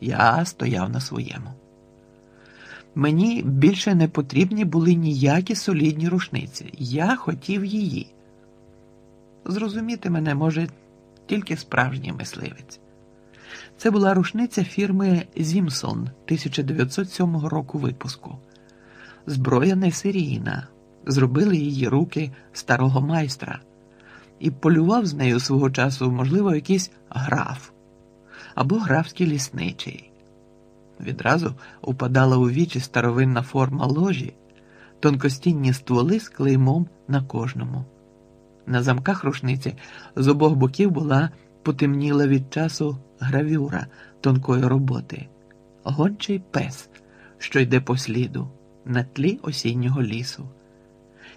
Я стояв на своєму. Мені більше не потрібні були ніякі солідні рушниці. Я хотів її. Зрозуміти мене може тільки справжній мисливець. Це була рушниця фірми Зімсон 1907 року випуску. Зброя не серійна. Зробили її руки старого майстра, і полював з нею свого часу, можливо, якийсь граф або графський лісничий. Відразу упадала у вічі старовинна форма ложі, тонкостінні стволи з клеймом на кожному. На замках рушниці з обох боків була потемніла від часу гравюра тонкої роботи, гончий пес, що йде по сліду на тлі осіннього лісу.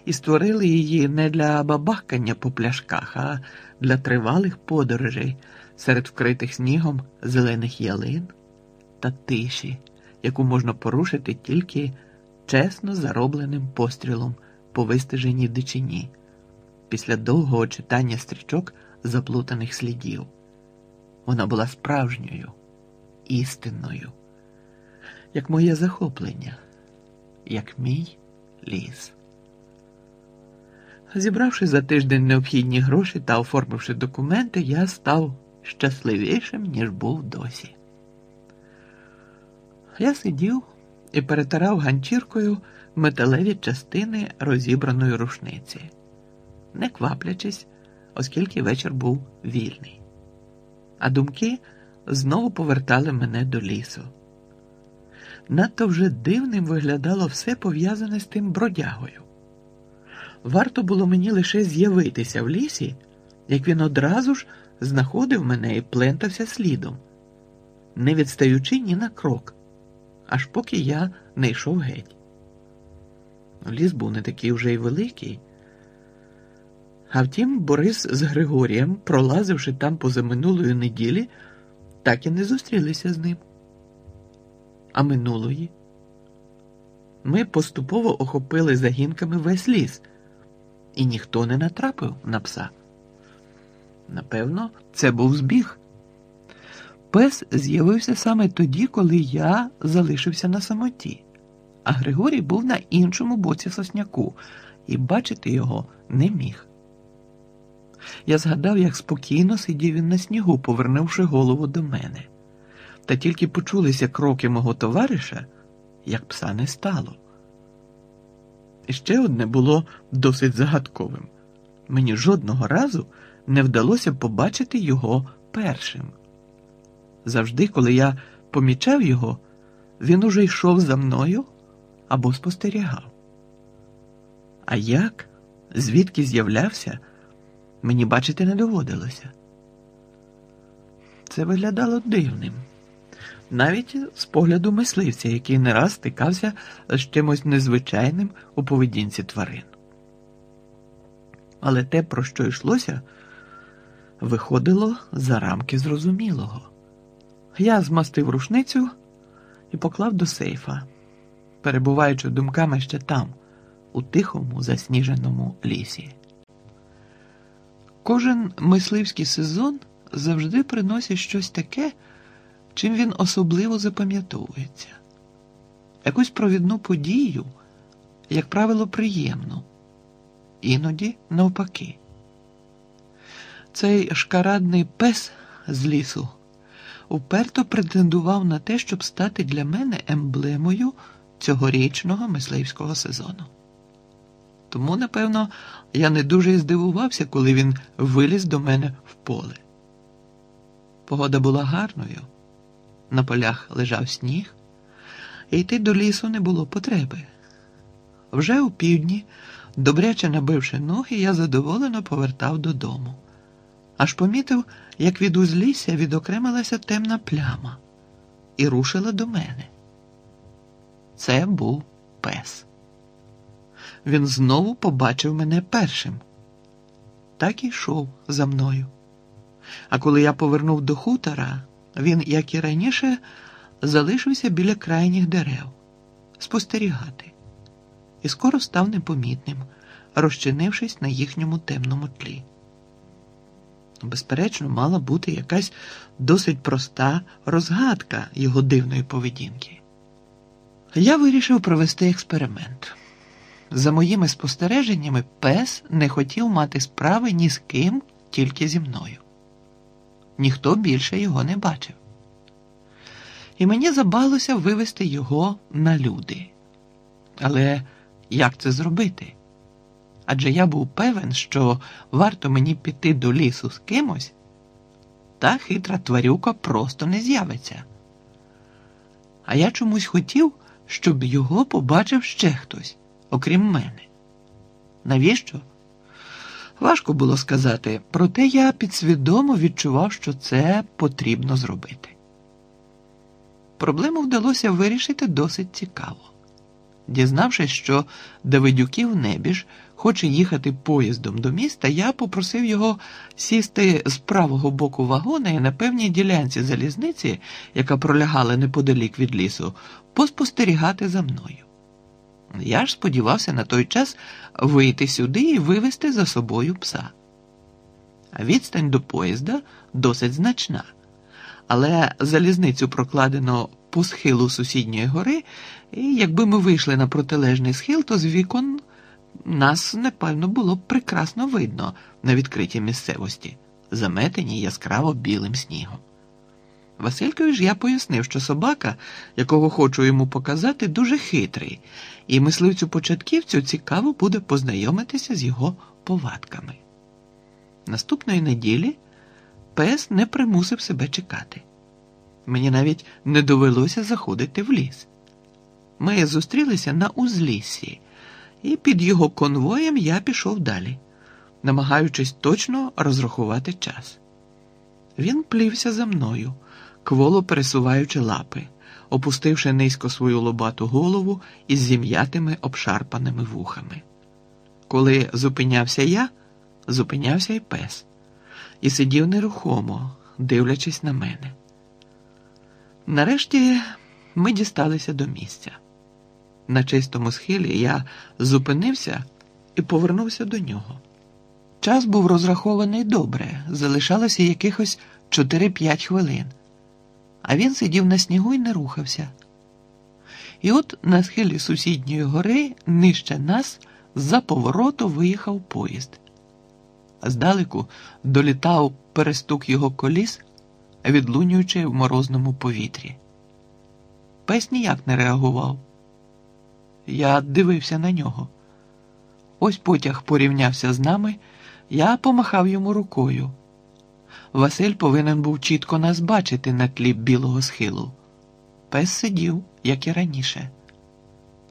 І створили її не для бабахкання по пляшках, а для тривалих подорожей серед вкритих снігом зелених ялин та тиші, яку можна порушити тільки чесно заробленим пострілом по вистеженій дичині після довгого читання стрічок заплутаних слідів. Вона була справжньою, істинною, як моє захоплення, як мій ліс. Зібравши за тиждень необхідні гроші та оформивши документи, я став щасливішим, ніж був досі. Я сидів і перетирав ганчіркою металеві частини розібраної рушниці, не кваплячись, оскільки вечір був вільний. А думки знову повертали мене до лісу. Надто вже дивним виглядало все пов'язане з тим бродягою. Варто було мені лише з'явитися в лісі, як він одразу ж знаходив мене і плентався слідом, не відстаючи ні на крок, аж поки я не йшов геть. Ліс був не такий вже й великий. А втім, Борис з Григорієм, пролазивши там позаминулої неділі, так і не зустрілися з ним. А минулої ми поступово охопили загінками весь ліс, і ніхто не натрапив на пса. Напевно, це був збіг. Пес з'явився саме тоді, коли я залишився на самоті, а Григорій був на іншому боці сосняку і бачити його не міг. Я згадав, як спокійно сидів він на снігу, повернувши голову до мене, та тільки почулися кроки мого товариша, як пса не стало. І ще одне було досить загадковим мені жодного разу не вдалося побачити його першим. Завжди, коли я помічав його, він уже йшов за мною або спостерігав. А як, звідки з'являвся, мені бачити не доводилося. Це виглядало дивним, навіть з погляду мисливця, який не раз стикався з чимось незвичайним у поведінці тварин. Але те, про що йшлося, виходило за рамки зрозумілого. Я змастив рушницю і поклав до сейфа, перебуваючи думками ще там, у тихому засніженому лісі. Кожен мисливський сезон завжди приносить щось таке, чим він особливо запам'ятовується, якусь провідну подію, як правило, приємну, іноді навпаки. Цей шкарадний пес з лісу уперто претендував на те, щоб стати для мене емблемою цьогорічного мисливського сезону. Тому, напевно, я не дуже здивувався, коли він виліз до мене в поле. Погода була гарною, на полях лежав сніг, і йти до лісу не було потреби. Вже у півдні, добряче набивши ноги, я задоволено повертав додому аж помітив, як від узлісся відокремилася темна пляма і рушила до мене. Це був пес. Він знову побачив мене першим. Так і йшов за мною. А коли я повернув до хутора, він, як і раніше, залишився біля крайніх дерев спостерігати, і скоро став непомітним, розчинившись на їхньому темному тлі. Безперечно, мала бути якась досить проста розгадка його дивної поведінки. Я вирішив провести експеримент. За моїми спостереженнями, пес не хотів мати справи ні з ким, тільки зі мною. Ніхто більше його не бачив. І мені забалося вивести його на люди. Але як це зробити? Адже я був певен, що варто мені піти до лісу з кимось, та хитра тварюка просто не з'явиться. А я чомусь хотів, щоб його побачив ще хтось, окрім мене. Навіщо? Важко було сказати, проте я підсвідомо відчував, що це потрібно зробити. Проблему вдалося вирішити досить цікаво. Дізнавшись, що Давидюків небіж хоче їхати поїздом до міста, я попросив його сісти з правого боку вагона і на певній ділянці залізниці, яка пролягала неподалік від лісу, поспостерігати за мною. Я ж сподівався на той час вийти сюди і вивезти за собою пса. Відстань до поїзда досить значна, але залізницю прокладено по схилу сусідньої гори, і якби ми вийшли на протилежний схил, то з вікон нас, напевно, було прекрасно видно на відкритій місцевості, заметені яскраво білим снігом. Василькові ж я пояснив, що собака, якого хочу йому показати, дуже хитрий, і мисливцю початківцю цікаво буде познайомитися з його повадками. Наступної неділі пес не примусив себе чекати. Мені навіть не довелося заходити в ліс. Ми зустрілися на узліссі, і під його конвоєм я пішов далі, намагаючись точно розрахувати час. Він плівся за мною, кволо пересуваючи лапи, опустивши низько свою лобату голову із зім'ятими обшарпаними вухами. Коли зупинявся я, зупинявся й пес, і сидів нерухомо, дивлячись на мене. Нарешті ми дісталися до місця. На чистому схилі я зупинився і повернувся до нього. Час був розрахований добре, залишалося якихось 4-5 хвилин, а він сидів на снігу і не рухався. І от на схилі сусідньої гори нижче нас з-за повороту виїхав поїзд. Здалеку долітав перестук його коліс, відлунюючи в морозному повітрі. Пес ніяк не реагував. Я дивився на нього. Ось потяг порівнявся з нами, я помахав йому рукою. Василь повинен був чітко нас бачити на тлі білого схилу. Пес сидів, як і раніше.